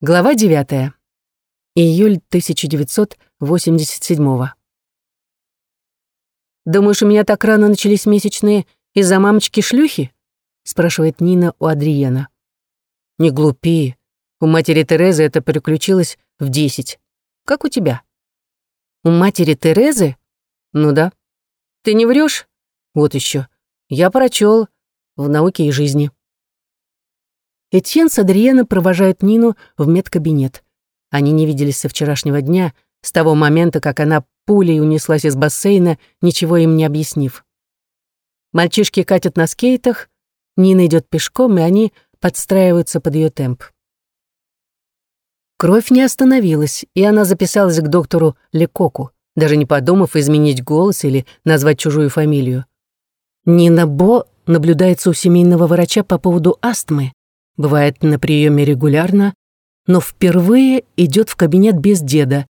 Глава 9. Июль 1987 «Думаешь, у меня так рано начались месячные из-за мамочки-шлюхи?» спрашивает Нина у Адриена. «Не глупи. У матери Терезы это переключилось в десять. Как у тебя?» «У матери Терезы?» «Ну да. Ты не врешь? Вот еще. Я прочел в науке и жизни». Этьен с Адриена провожают Нину в медкабинет. Они не виделись со вчерашнего дня, с того момента, как она пулей унеслась из бассейна, ничего им не объяснив. Мальчишки катят на скейтах, Нина идет пешком, и они подстраиваются под ее темп. Кровь не остановилась, и она записалась к доктору Лекоку, даже не подумав изменить голос или назвать чужую фамилию. Нина Бо наблюдается у семейного врача по поводу астмы, бывает на приеме регулярно, но впервые идет в кабинет без деда,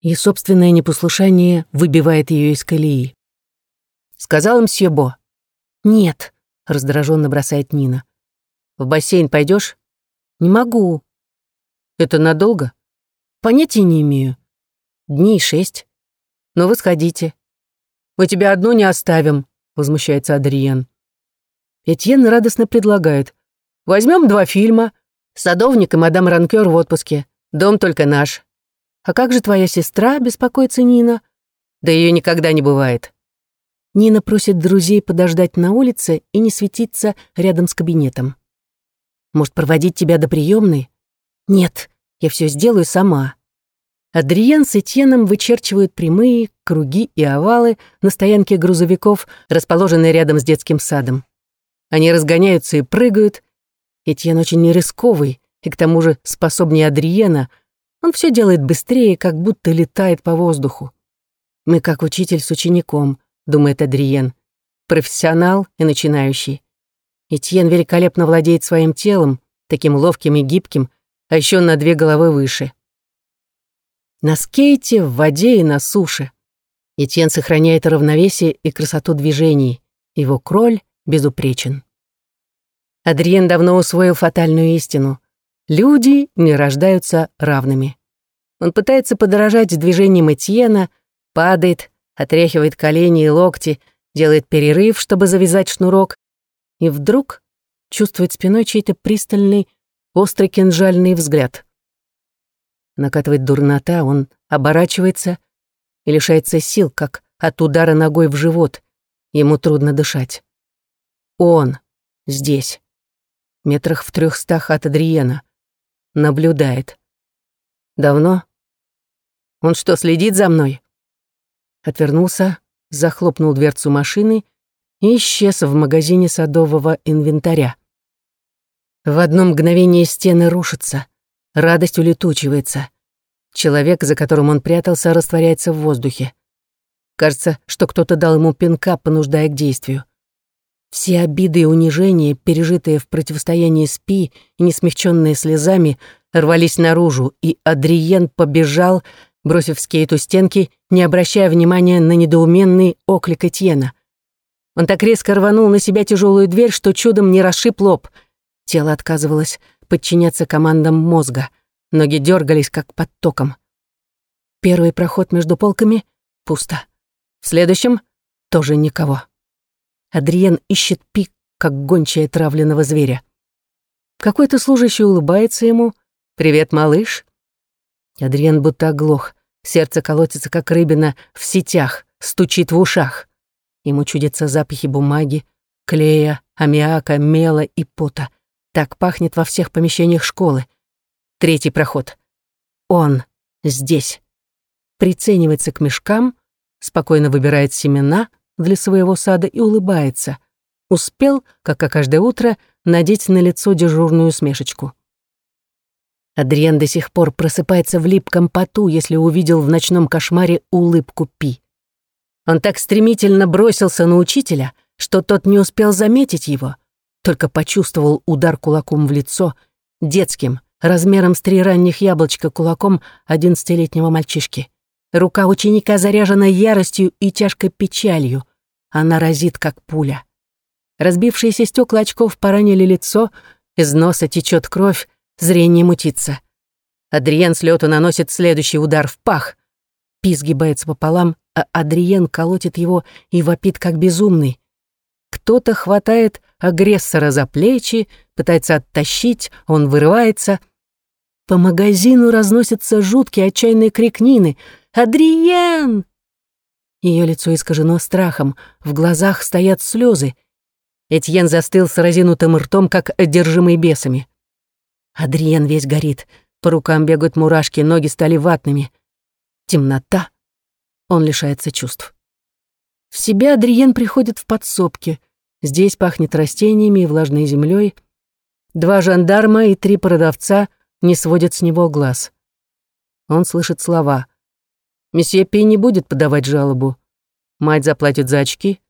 и собственное непослушание выбивает ее из колеи. Сказал им Сьебо. «Нет», — раздраженно бросает Нина. «В бассейн пойдешь? «Не могу». «Это надолго?» «Понятия не имею. Дней шесть. Но вы сходите». «Мы тебя одну не оставим», — возмущается Адриен. Этьен радостно предлагает. Возьмем два фильма. Садовник и мадам Ранкер в отпуске. Дом только наш. А как же твоя сестра, беспокоится Нина? Да ее никогда не бывает. Нина просит друзей подождать на улице и не светиться рядом с кабинетом. Может, проводить тебя до приемной? Нет, я все сделаю сама. Адриен с Этьеном вычерчивают прямые, круги и овалы на стоянке грузовиков, расположенной рядом с детским садом. Они разгоняются и прыгают, Этьен очень рисковый и к тому же способнее Адриена. Он все делает быстрее, как будто летает по воздуху. «Мы как учитель с учеником», — думает Адриен. «Профессионал и начинающий». Этьен великолепно владеет своим телом, таким ловким и гибким, а еще на две головы выше. На скейте, в воде и на суше. Этьен сохраняет равновесие и красоту движений. Его кроль безупречен. Адриен давно усвоил фатальную истину. Люди не рождаются равными. Он пытается подражать движениям Этьена, падает, отряхивает колени и локти, делает перерыв, чтобы завязать шнурок, и вдруг чувствует спиной чей-то пристальный, острый кинжальный взгляд. Накатывает дурнота, он оборачивается и лишается сил, как от удара ногой в живот. Ему трудно дышать. Он здесь метрах в трехстах от Адриена. Наблюдает. Давно? Он что, следит за мной? Отвернулся, захлопнул дверцу машины и исчез в магазине садового инвентаря. В одно мгновение стены рушатся, радость улетучивается. Человек, за которым он прятался, растворяется в воздухе. Кажется, что кто-то дал ему пинка, понуждая к действию. Все обиды и унижения, пережитые в противостоянии с Пи и не смягченные слезами, рвались наружу, и Адриен побежал, бросив скейт у стенки, не обращая внимания на недоуменный оклик Этьена. Он так резко рванул на себя тяжелую дверь, что чудом не расшиб лоб. Тело отказывалось подчиняться командам мозга. Ноги дергались, как под током. Первый проход между полками — пусто. В следующем — тоже никого. Адриен ищет пик, как гончая травленного зверя. Какой-то служащий улыбается ему. «Привет, малыш». Адриен будто оглох. Сердце колотится, как рыбина, в сетях, стучит в ушах. Ему чудятся запахи бумаги, клея, аммиака, мела и пота. Так пахнет во всех помещениях школы. Третий проход. Он здесь. Приценивается к мешкам, спокойно выбирает семена — для своего сада и улыбается. Успел, как и каждое утро, надеть на лицо дежурную смешечку. Адриан до сих пор просыпается в липком поту, если увидел в ночном кошмаре улыбку Пи. Он так стремительно бросился на учителя, что тот не успел заметить его, только почувствовал удар кулаком в лицо, детским, размером с три ранних яблочка кулаком одиннадцатилетнего мальчишки. Рука ученика заряжена яростью и тяжкой печалью. Она разит, как пуля. Разбившиеся стекла очков поранили лицо, из носа течет кровь, зрение мутится. Адриен с лету наносит следующий удар в пах. Пи сгибается пополам, а Адриен колотит его и вопит как безумный. Кто-то хватает агрессора за плечи, пытается оттащить, он вырывается. По магазину разносится жуткий отчаянный крик Нины. «Адриен!» Ее лицо искажено страхом, в глазах стоят слезы. Этьен застыл с разинутым ртом, как одержимый бесами. Адриен весь горит, по рукам бегают мурашки, ноги стали ватными. Темнота. Он лишается чувств. В себя Адриен приходит в подсобке. Здесь пахнет растениями и влажной землей. Два жандарма и три продавца не сводят с него глаз. Он слышит слова. Месье Пи не будет подавать жалобу. Мать заплатит за очки.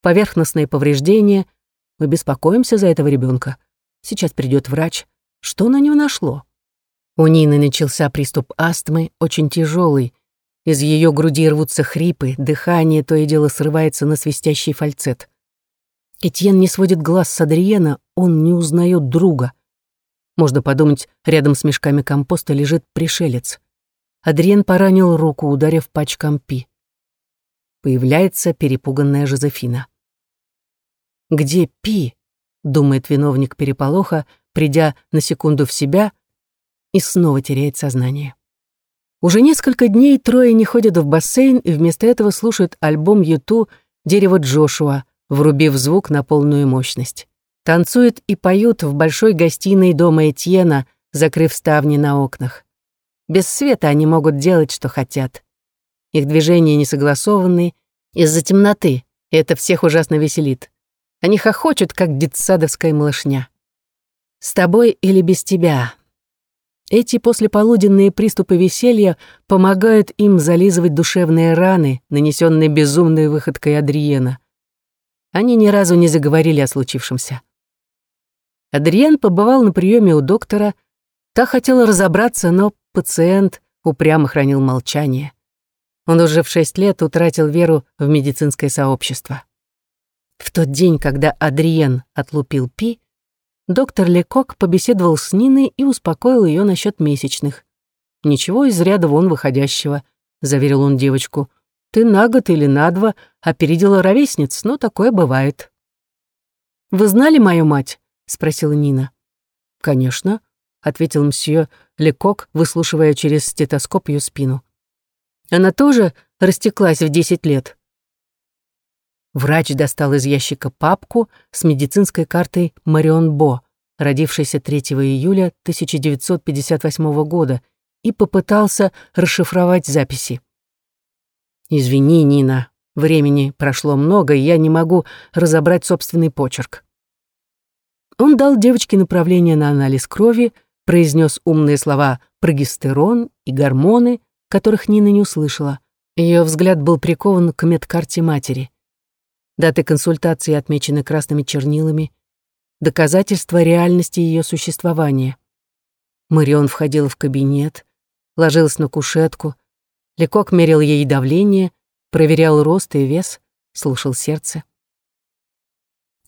Поверхностные повреждения. Мы беспокоимся за этого ребенка. Сейчас придет врач. Что на него нашло? У Нины начался приступ астмы, очень тяжелый. Из ее груди рвутся хрипы, дыхание то и дело срывается на свистящий фальцет. Этьен не сводит глаз с Адриена, он не узнает друга. Можно подумать, рядом с мешками компоста лежит пришелец. Адриен поранил руку, ударив пачком пи. Появляется перепуганная Жозефина. «Где Пи?» — думает виновник переполоха, придя на секунду в себя и снова теряет сознание. Уже несколько дней трое не ходят в бассейн и вместо этого слушают альбом Юту «Дерево Джошуа», врубив звук на полную мощность. Танцуют и поют в большой гостиной дома Этьена, закрыв ставни на окнах. Без света они могут делать, что хотят. Их движения не согласованы из-за темноты, и это всех ужасно веселит. Они хохочут, как детсадовская малышня. «С тобой или без тебя?» Эти послеполуденные приступы веселья помогают им зализывать душевные раны, нанесенные безумной выходкой Адриена. Они ни разу не заговорили о случившемся. Адриен побывал на приеме у доктора, та хотела разобраться, но пациент упрямо хранил молчание. Он уже в шесть лет утратил веру в медицинское сообщество. В тот день, когда Адриен отлупил Пи, доктор Лекок побеседовал с Ниной и успокоил ее насчет месячных. «Ничего из ряда вон выходящего», — заверил он девочку. «Ты на год или на два опередила ровесниц, но такое бывает». «Вы знали мою мать?» — спросила Нина. «Конечно», — ответил мсье Лекок, выслушивая через стетоскоп ее спину. Она тоже растеклась в десять лет. Врач достал из ящика папку с медицинской картой Марион Бо, родившейся 3 июля 1958 года, и попытался расшифровать записи. «Извини, Нина, времени прошло много, и я не могу разобрать собственный почерк». Он дал девочке направление на анализ крови, произнес умные слова «прогестерон» и «гормоны», которых Нина не услышала. Ее взгляд был прикован к медкарте матери. Даты консультации отмечены красными чернилами, доказательства реальности ее существования. Марион входила в кабинет, ложилась на кушетку, Лекок мерил ей давление, проверял рост и вес, слушал сердце.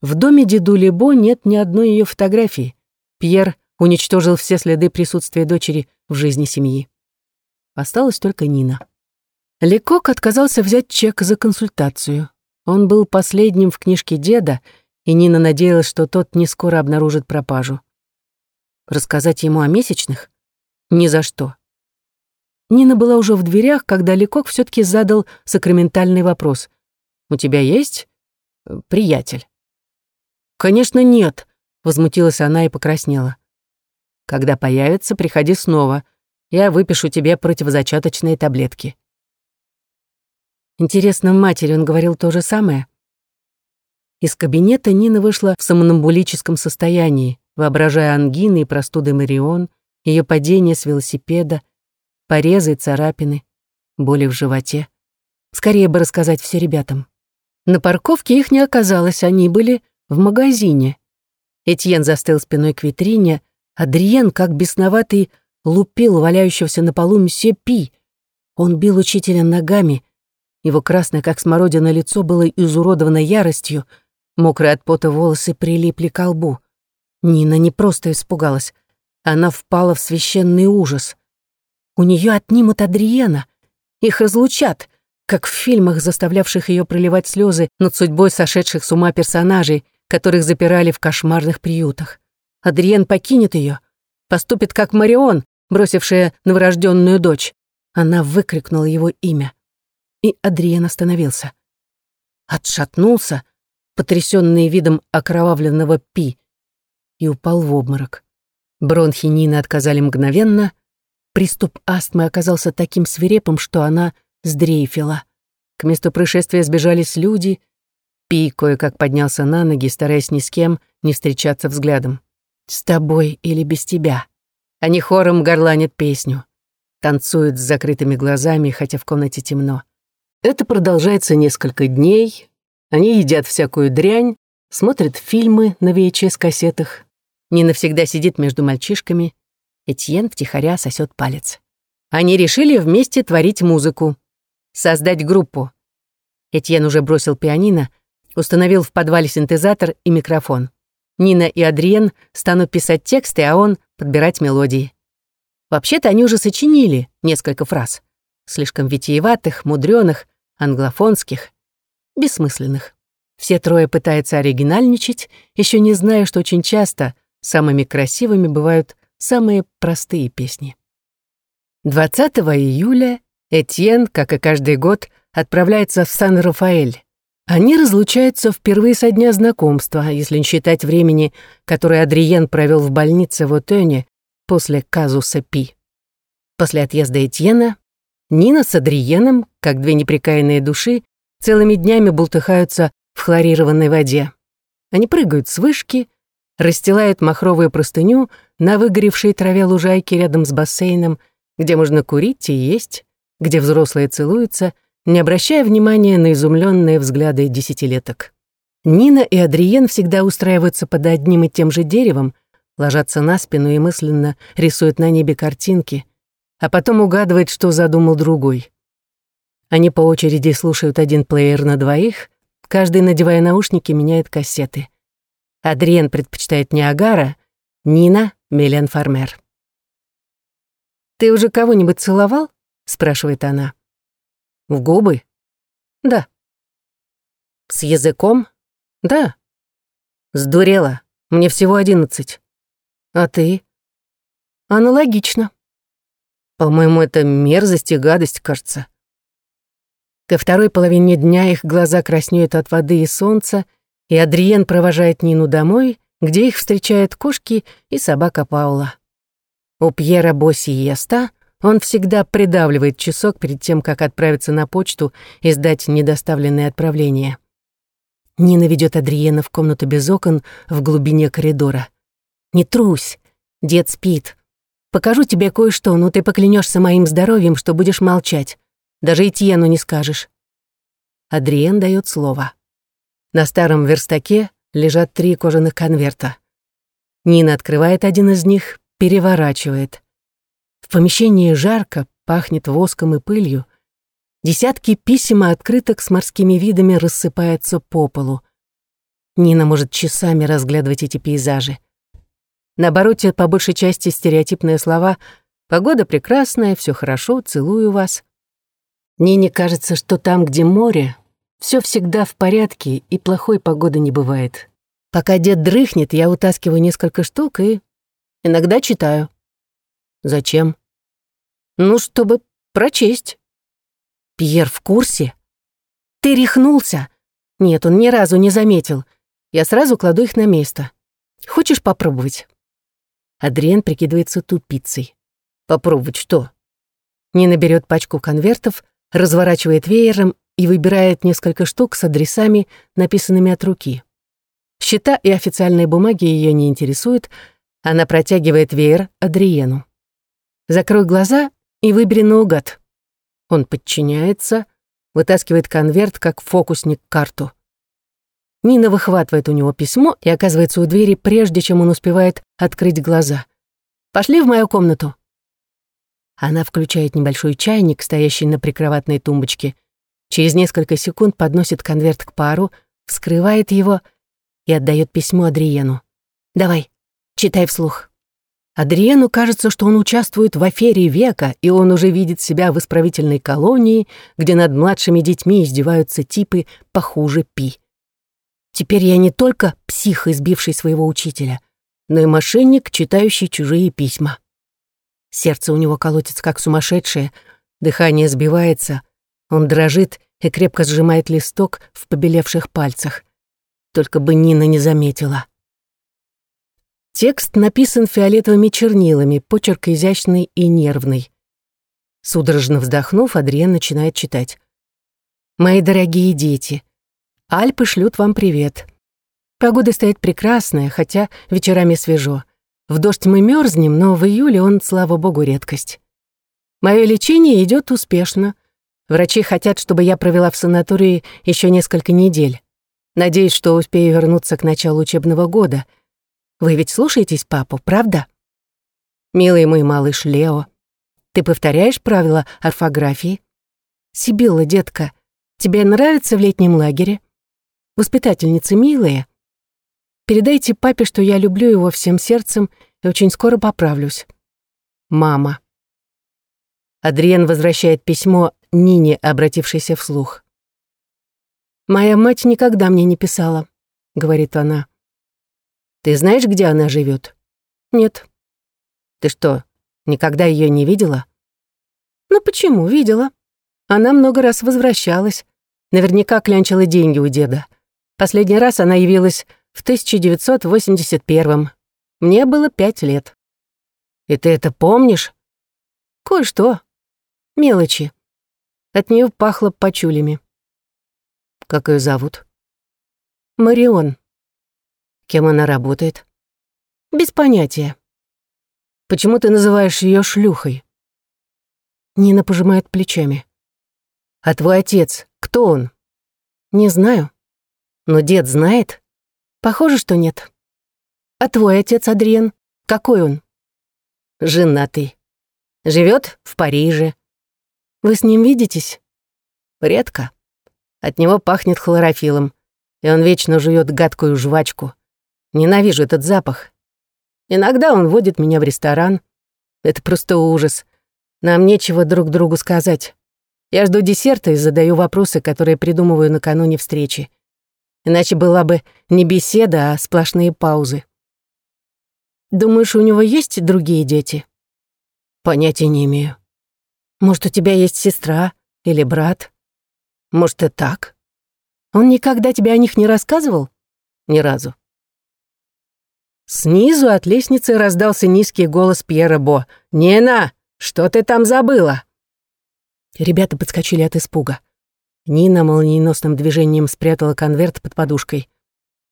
В доме дедули Бо нет ни одной ее фотографии. Пьер уничтожил все следы присутствия дочери в жизни семьи. Осталась только Нина. Лекок отказался взять чек за консультацию. Он был последним в книжке деда, и Нина надеялась, что тот не скоро обнаружит пропажу. Рассказать ему о месячных? Ни за что. Нина была уже в дверях, когда Лекок все таки задал сакраментальный вопрос. «У тебя есть э, приятель?» «Конечно, нет», — возмутилась она и покраснела. «Когда появится, приходи снова», я выпишу тебе противозачаточные таблетки». Интересно, матери он говорил то же самое? Из кабинета Нина вышла в сомнамбулическом состоянии, воображая ангины и простуды Марион, ее падение с велосипеда, порезы и царапины, боли в животе. Скорее бы рассказать все ребятам. На парковке их не оказалось, они были в магазине. Этьен застыл спиной к витрине, Адриен, как бесноватый, лупил валяющегося на полу мсье Пи. Он бил учителя ногами. Его красное, как смородина, лицо было изуродовано яростью. Мокрые от пота волосы прилипли к лбу. Нина не просто испугалась. Она впала в священный ужас. У нее отнимут Адриена. Их разлучат, как в фильмах, заставлявших ее проливать слезы над судьбой сошедших с ума персонажей, которых запирали в кошмарных приютах. Адриен покинет ее, поступит как Марион, бросившая новорожденную дочь. Она выкрикнула его имя. И Адриен остановился. Отшатнулся, потрясенный видом окровавленного Пи, и упал в обморок. Бронхи Нины отказали мгновенно. Приступ астмы оказался таким свирепым, что она сдрейфила. К месту происшествия сбежались люди. Пи кое-как поднялся на ноги, стараясь ни с кем не встречаться взглядом. «С тобой или без тебя?» Они хором горланят песню. Танцуют с закрытыми глазами, хотя в комнате темно. Это продолжается несколько дней. Они едят всякую дрянь, смотрят фильмы на VHS-кассетах. Нина всегда сидит между мальчишками. Этьен втихаря сосет палец. Они решили вместе творить музыку. Создать группу. Этьен уже бросил пианино, установил в подвале синтезатор и микрофон. Нина и Адриен станут писать тексты, а он — подбирать мелодии. Вообще-то они уже сочинили несколько фраз. Слишком витиеватых, мудрёных, англофонских, бессмысленных. Все трое пытаются оригинальничать, еще не зная, что очень часто самыми красивыми бывают самые простые песни. 20 июля Этьен, как и каждый год, отправляется в Сан-Рафаэль. Они разлучаются впервые со дня знакомства, если не считать времени, которое Адриен провел в больнице в Отене после казуса Пи. После отъезда Этьена Нина с Адриеном, как две неприкаянные души, целыми днями бултыхаются в хлорированной воде. Они прыгают с вышки, расстилают махровую простыню на выгоревшей траве лужайки рядом с бассейном, где можно курить и есть, где взрослые целуются — не обращая внимания на изумленные взгляды десятилеток. Нина и Адриен всегда устраиваются под одним и тем же деревом, ложатся на спину и мысленно рисуют на небе картинки, а потом угадывают, что задумал другой. Они по очереди слушают один плеер на двоих, каждый, надевая наушники, меняет кассеты. Адриен предпочитает Ниагара, Нина — Мелен Фармер. «Ты уже кого-нибудь целовал?» — спрашивает она. В губы? Да. С языком? Да. Сдурела. Мне всего одиннадцать. А ты? Аналогично. По-моему, это мерзость и гадость, кажется. Ко второй половине дня их глаза краснеют от воды и солнца, и Адриен провожает Нину домой, где их встречают кошки и собака Паула. У Пьера Босси Еста он всегда придавливает часок перед тем, как отправиться на почту и сдать недоставленные отправления. Нина ведет Адриена в комнату без окон в глубине коридора. «Не трусь, дед спит. Покажу тебе кое-что, но ты поклянешься моим здоровьем, что будешь молчать. Даже Этьену не скажешь». Адриен дает слово. На старом верстаке лежат три кожаных конверта. Нина открывает один из них, переворачивает — в помещении жарко, пахнет воском и пылью. Десятки писем и открыток с морскими видами рассыпаются по полу. Нина может часами разглядывать эти пейзажи. На обороте по большей части стереотипные слова «Погода прекрасная, все хорошо, целую вас». Нине кажется, что там, где море, все всегда в порядке и плохой погоды не бывает. Пока дед дрыхнет, я утаскиваю несколько штук и иногда читаю. Зачем? Ну, чтобы прочесть. Пьер в курсе? Ты рехнулся? Нет, он ни разу не заметил. Я сразу кладу их на место. Хочешь попробовать? Адриен прикидывается тупицей. Попробовать что? Нина берет пачку конвертов, разворачивает веером и выбирает несколько штук с адресами, написанными от руки. Счета и официальные бумаги ее не интересуют, она протягивает веер Адриену. Закрой глаза и выбери наугад. Он подчиняется, вытаскивает конверт, как фокусник, карту. Нина выхватывает у него письмо и оказывается у двери, прежде чем он успевает открыть глаза. «Пошли в мою комнату». Она включает небольшой чайник, стоящий на прикроватной тумбочке. Через несколько секунд подносит конверт к пару, вскрывает его и отдает письмо Адриену. «Давай, читай вслух». Адриену кажется, что он участвует в афере века, и он уже видит себя в исправительной колонии, где над младшими детьми издеваются типы похуже Пи. Теперь я не только псих, избивший своего учителя, но и мошенник, читающий чужие письма. Сердце у него колотится как сумасшедшее, дыхание сбивается, он дрожит и крепко сжимает листок в побелевших пальцах. Только бы Нина не заметила. Текст написан фиолетовыми чернилами, почерк изящный и нервный. Судорожно вздохнув, Адриен начинает читать. «Мои дорогие дети, Альпы шлют вам привет. Погода стоит прекрасная, хотя вечерами свежо. В дождь мы мерзнем, но в июле он, слава богу, редкость. Мое лечение идет успешно. Врачи хотят, чтобы я провела в санатории еще несколько недель. Надеюсь, что успею вернуться к началу учебного года — вы ведь слушаетесь папу, правда? Милый мой малыш Лео, ты повторяешь правила орфографии? Сибилла, детка, тебе нравится в летнем лагере? Воспитательницы милые. Передайте папе, что я люблю его всем сердцем и очень скоро поправлюсь. Мама. Адриен возвращает письмо Нине, обратившейся вслух. «Моя мать никогда мне не писала», — говорит она. Ты знаешь, где она живет? Нет. Ты что, никогда ее не видела? Ну почему, видела. Она много раз возвращалась. Наверняка клянчила деньги у деда. Последний раз она явилась в 1981-м. Мне было пять лет. И ты это помнишь? Кое-что. Мелочи. От нее пахло пачулями. Как ее зовут? Марион. Кем она работает? Без понятия. Почему ты называешь ее шлюхой? Нина пожимает плечами. А твой отец, кто он? Не знаю. Но дед знает? Похоже, что нет. А твой отец, Адриен, какой он? Женатый. Живет в Париже. Вы с ним видитесь? Редко. От него пахнет хлорофилом, и он вечно жует гадкую жвачку. Ненавижу этот запах. Иногда он водит меня в ресторан. Это просто ужас. Нам нечего друг другу сказать. Я жду десерта и задаю вопросы, которые придумываю накануне встречи. Иначе была бы не беседа, а сплошные паузы. Думаешь, у него есть другие дети? Понятия не имею. Может, у тебя есть сестра или брат? Может, и так? Он никогда тебе о них не рассказывал? Ни разу. Снизу от лестницы раздался низкий голос Пьера Бо. «Нина, что ты там забыла?» Ребята подскочили от испуга. Нина молниеносным движением спрятала конверт под подушкой.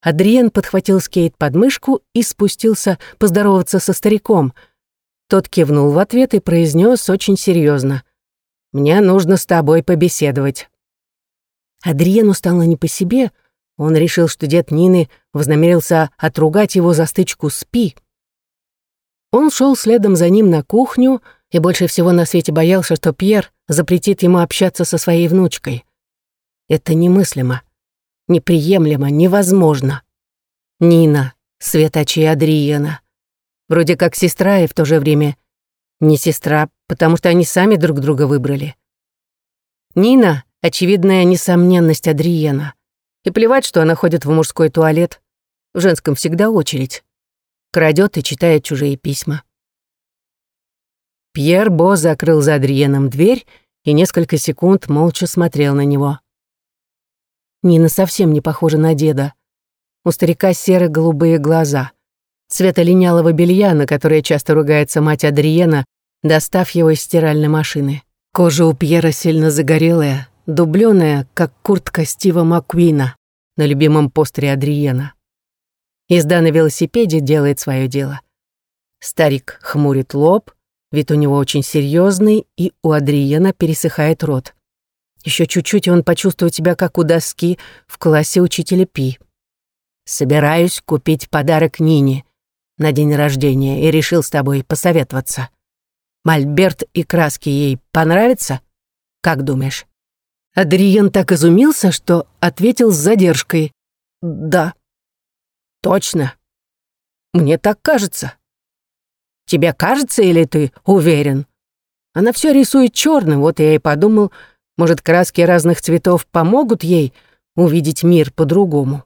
Адриен подхватил скейт под мышку и спустился поздороваться со стариком. Тот кивнул в ответ и произнес очень серьезно: «Мне нужно с тобой побеседовать». Адриену стало не по себе — он решил, что дед Нины вознамерился отругать его за стычку с Пи. Он шел следом за ним на кухню и больше всего на свете боялся, что Пьер запретит ему общаться со своей внучкой. Это немыслимо, неприемлемо, невозможно. Нина, светочи Адриена. Вроде как сестра и в то же время не сестра, потому что они сами друг друга выбрали. Нина — очевидная несомненность Адриена — и плевать, что она ходит в мужской туалет. В женском всегда очередь. Крадет и читает чужие письма. Пьер Бо закрыл за Адриеном дверь и несколько секунд молча смотрел на него. Нина совсем не похожа на деда. У старика серо-голубые глаза. Цвета линялого белья, на которое часто ругается мать Адриена, достав его из стиральной машины. Кожа у Пьера сильно загорелая, дубленая, как куртка Стива Маккуина на любимом постере Адриена. Езда на велосипеде делает свое дело. Старик хмурит лоб, вид у него очень серьезный, и у Адриена пересыхает рот. Еще чуть-чуть, и он почувствует себя как у доски в классе учителя Пи. «Собираюсь купить подарок Нине на день рождения и решил с тобой посоветоваться. Мольберт и краски ей понравятся? Как думаешь?» Адриен так изумился, что ответил с задержкой. «Да». «Точно. Мне так кажется». Тебе кажется или ты уверен? Она все рисует черным, вот я и подумал, может, краски разных цветов помогут ей увидеть мир по-другому.